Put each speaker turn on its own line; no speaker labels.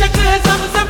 Koşa kızımızı